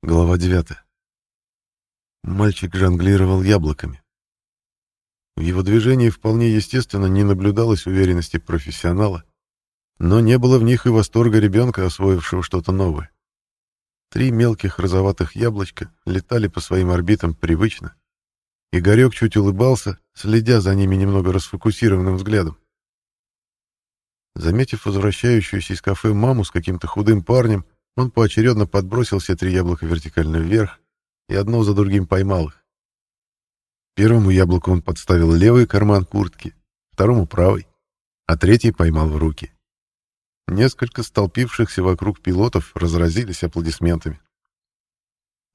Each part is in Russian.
Глава 9. Мальчик жонглировал яблоками. В его движении вполне естественно не наблюдалось уверенности профессионала, но не было в них и восторга ребенка, освоившего что-то новое. Три мелких розоватых яблочка летали по своим орбитам привычно. Игорек чуть улыбался, следя за ними немного расфокусированным взглядом. Заметив возвращающуюся из кафе маму с каким-то худым парнем, он поочередно подбросил все три яблока вертикально вверх и одно за другим поймал их. Первому яблоку он подставил левый карман куртки, второму — правый, а третий поймал в руки. Несколько столпившихся вокруг пилотов разразились аплодисментами.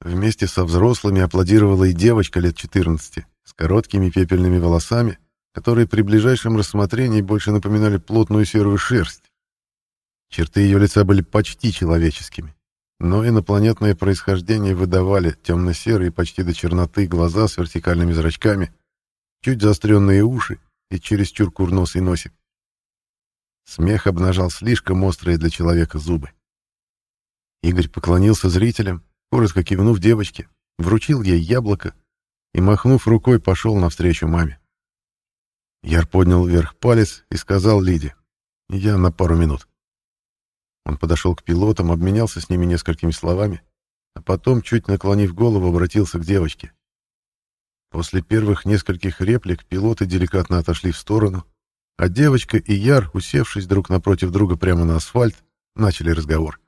Вместе со взрослыми аплодировала и девочка лет 14 с короткими пепельными волосами, которые при ближайшем рассмотрении больше напоминали плотную серую шерсть. Черты ее лица были почти человеческими, но инопланетное происхождение выдавали темно-серые почти до черноты глаза с вертикальными зрачками, чуть заостренные уши и чересчур курносый носик. Смех обнажал слишком острые для человека зубы. Игорь поклонился зрителям, коротко кивнув девочке, вручил ей яблоко и, махнув рукой, пошел навстречу маме. Яр поднял вверх палец и сказал Лиде, «Я на пару минут». Он подошел к пилотам, обменялся с ними несколькими словами, а потом, чуть наклонив голову, обратился к девочке. После первых нескольких реплик пилоты деликатно отошли в сторону, а девочка и Яр, усевшись друг напротив друга прямо на асфальт, начали разговор.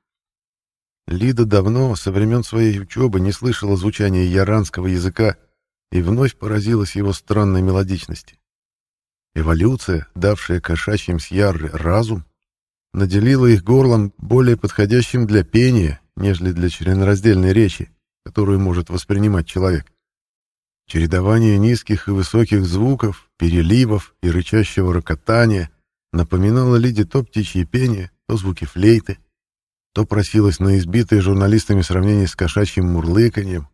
Лида давно, со времен своей учебы, не слышала звучания яранского языка и вновь поразилась его странной мелодичности. Эволюция, давшая кошачьим с Ярры разум, наделила их горлом более подходящим для пения, нежели для членораздельной речи, которую может воспринимать человек. Чередование низких и высоких звуков, переливов и рычащего рокотания напоминало Лиде то птичье пение, то звуки флейты, то просилось на избитые журналистами сравнение с кошачьим мурлыканьем.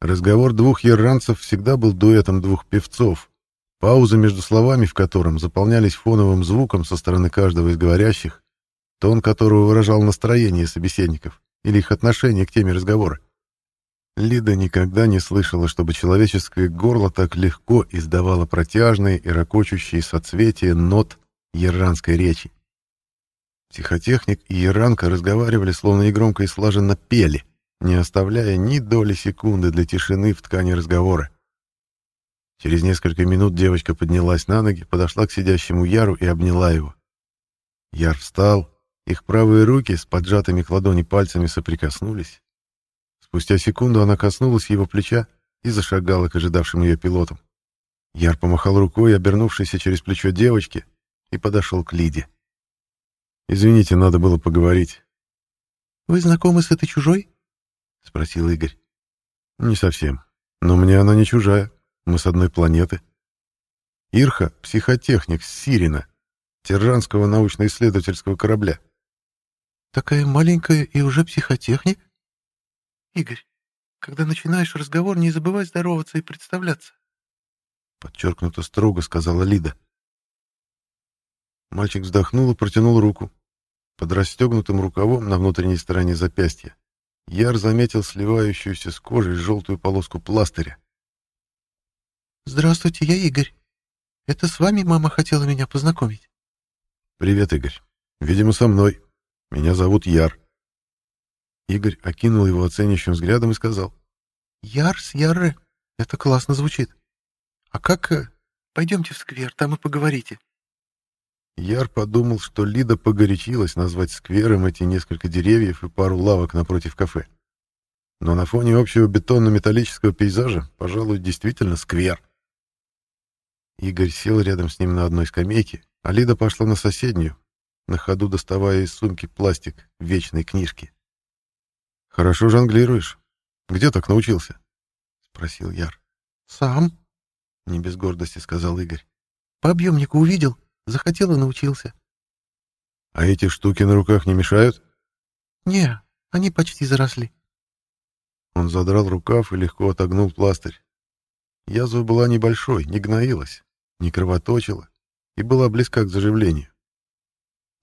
Разговор двух ерранцев всегда был дуэтом двух певцов, паузы между словами в котором заполнялись фоновым звуком со стороны каждого из говорящих, тон которого выражал настроение собеседников или их отношение к теме разговора. Лида никогда не слышала, чтобы человеческое горло так легко издавало протяжные и ракочущие соцветия нот ерранской речи. Психотехник и еранка разговаривали, словно негромко и слаженно пели, не оставляя ни доли секунды для тишины в ткани разговора. Через несколько минут девочка поднялась на ноги, подошла к сидящему Яру и обняла его. Яр встал, их правые руки с поджатыми к ладони пальцами соприкоснулись. Спустя секунду она коснулась его плеча и зашагала к ожидавшим ее пилотам. Яр помахал рукой, обернувшейся через плечо девочки, и подошел к Лиде. «Извините, надо было поговорить». «Вы знакомы с этой чужой?» — спросил Игорь. «Не совсем. Но мне она не чужая. Мы с одной планеты. Ирха — психотехник с Сирина, Тирранского научно-исследовательского корабля. Такая маленькая и уже психотехник? Игорь, когда начинаешь разговор, не забывай здороваться и представляться. Подчеркнуто строго сказала Лида. Мальчик вздохнул и протянул руку. Под расстегнутым рукавом на внутренней стороне запястья Яр заметил сливающуюся с кожей желтую полоску пластыря. «Здравствуйте, я Игорь. Это с вами мама хотела меня познакомить?» «Привет, Игорь. Видимо, со мной. Меня зовут Яр». Игорь окинул его оценяющим взглядом и сказал. «Яр с Ярры. Это классно звучит. А как... Э, пойдемте в сквер, там и поговорите». Яр подумал, что Лида погорячилась назвать сквером эти несколько деревьев и пару лавок напротив кафе. Но на фоне общего бетонно-металлического пейзажа, пожалуй, действительно сквер. Игорь сел рядом с ним на одной скамейке, а Лида пошла на соседнюю, на ходу доставая из сумки пластик вечной книжки. «Хорошо жонглируешь. Где так научился?» — спросил Яр. «Сам», — не без гордости сказал Игорь. «По объемнику увидел, захотел и научился». «А эти штуки на руках не мешают?» «Не, они почти заросли». Он задрал рукав и легко отогнул пластырь. Язва была небольшой, не гноилась, не кровоточила и была близка к заживлению.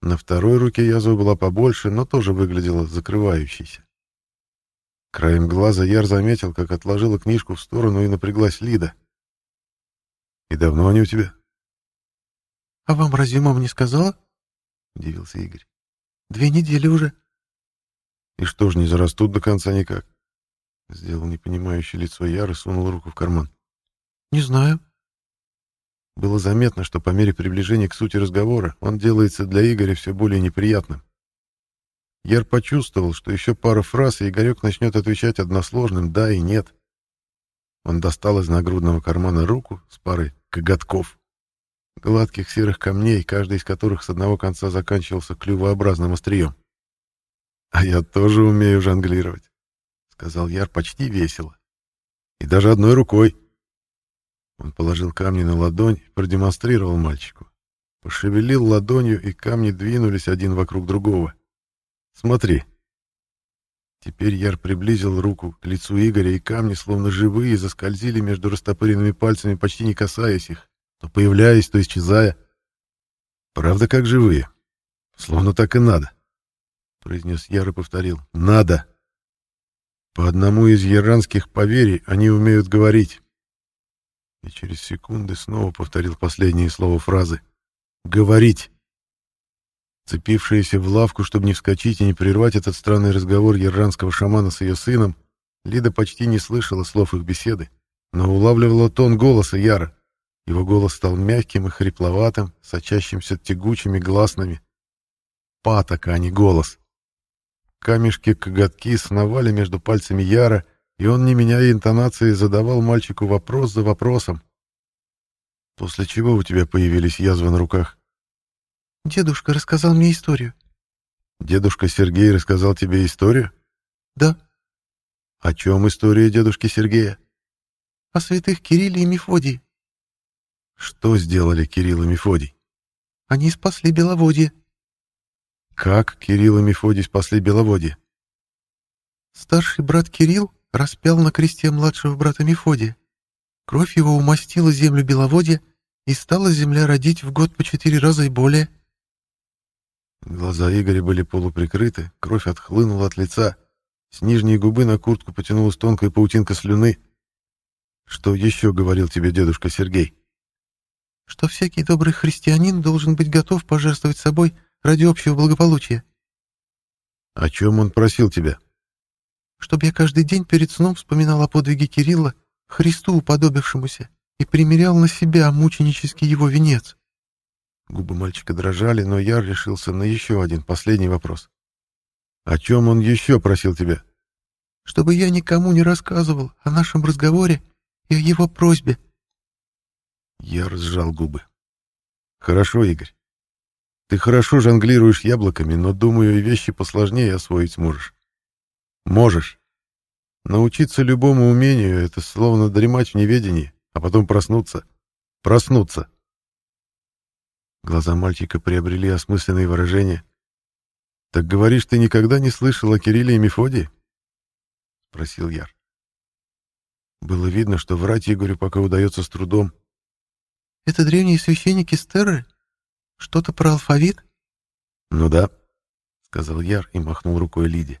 На второй руке язва была побольше, но тоже выглядела закрывающейся. Краем глаза Яр заметил, как отложила книжку в сторону и напряглась Лида. «И давно они у тебя?» «А вам разве мама не сказала?» — удивился Игорь. «Две недели уже». «И что ж, не зарастут до конца никак?» Сделал непонимающее лицо Яр и сунул руку в карман. «Не знаю». Было заметно, что по мере приближения к сути разговора он делается для Игоря все более неприятным. Яр почувствовал, что еще пара фраз, и Игорек начнет отвечать односложным «да» и «нет». Он достал из нагрудного кармана руку с парой коготков, гладких серых камней, каждый из которых с одного конца заканчивался клювообразным острием. «А я тоже умею жонглировать», — сказал Яр почти весело. «И даже одной рукой». Он положил камни на ладонь и продемонстрировал мальчику. Пошевелил ладонью, и камни двинулись один вокруг другого. Смотри. Теперь Яр приблизил руку к лицу Игоря, и камни, словно живые, заскользили между растопыренными пальцами, почти не касаясь их, то появляясь, то исчезая. Правда, как живые. Словно так и надо. Произнес Яр и повторил. Надо. По одному из яранских поверий они умеют говорить. И через секунды снова повторил последние слова фразы. Говорить. Цепившаяся в лавку, чтобы не вскочить и не прервать этот странный разговор иранского шамана с ее сыном, Лида почти не слышала слов их беседы, но улавливала тон голоса Яра. Его голос стал мягким и хрипловатым, сочащимся тягучими гласными. Патока, а не голос. Камешки-коготки сновали между пальцами Яра, и он, не меняя интонации, задавал мальчику вопрос за вопросом. «После чего у тебя появились язвы на руках?» Дедушка рассказал мне историю. Дедушка Сергей рассказал тебе историю? Да. О чем история дедушки Сергея? О святых Кирилле и Мефодии. Что сделали Кирилл и Мефодий? Они спасли Беловодье. Как Кирилл и Мефодий спасли Беловодье? Старший брат Кирилл распял на кресте младшего брата Мефодия. Кровь его умастила землю Беловодья, и стала земля родить в год по четыре раза и более. Глаза Игоря были полуприкрыты, кровь отхлынула от лица. С нижней губы на куртку потянулась тонкая паутинка слюны. «Что еще говорил тебе дедушка Сергей?» «Что всякий добрый христианин должен быть готов пожертвовать собой ради общего благополучия». «О чем он просил тебя?» «Чтобы я каждый день перед сном вспоминал о подвиге Кирилла, Христу уподобившемуся, и примерял на себя мученический его венец». Губы мальчика дрожали, но я решился на еще один, последний вопрос. «О чем он еще просил тебя?» «Чтобы я никому не рассказывал о нашем разговоре и о его просьбе». Я разжал губы. «Хорошо, Игорь. Ты хорошо жонглируешь яблоками, но, думаю, и вещи посложнее освоить сможешь. Можешь. Научиться любому умению — это словно дремать в неведении, а потом проснуться. Проснуться. Глаза мальчика приобрели осмысленные выражения. «Так говоришь, ты никогда не слышал о Кирилле и Мефодии?» — спросил Яр. Было видно, что врать Игорю пока удается с трудом. «Это древние священники Стерры? Что-то про алфавит?» «Ну да», — сказал Яр и махнул рукой Лиде.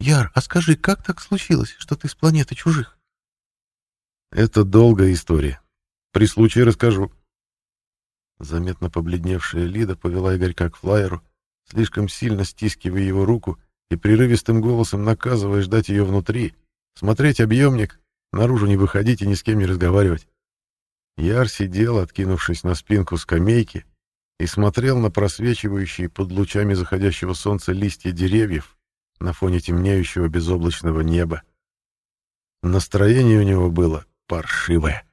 «Яр, а скажи, как так случилось, что ты с планеты чужих?» «Это долгая история. При случае расскажу», Заметно побледневшая Лида повела Игорька к флайеру, слишком сильно стискивая его руку и прерывистым голосом наказывая ждать ее внутри, смотреть объемник, наружу не выходить и ни с кем не разговаривать. Яр сидел, откинувшись на спинку скамейки, и смотрел на просвечивающие под лучами заходящего солнца листья деревьев на фоне темнеющего безоблачного неба. Настроение у него было паршивое.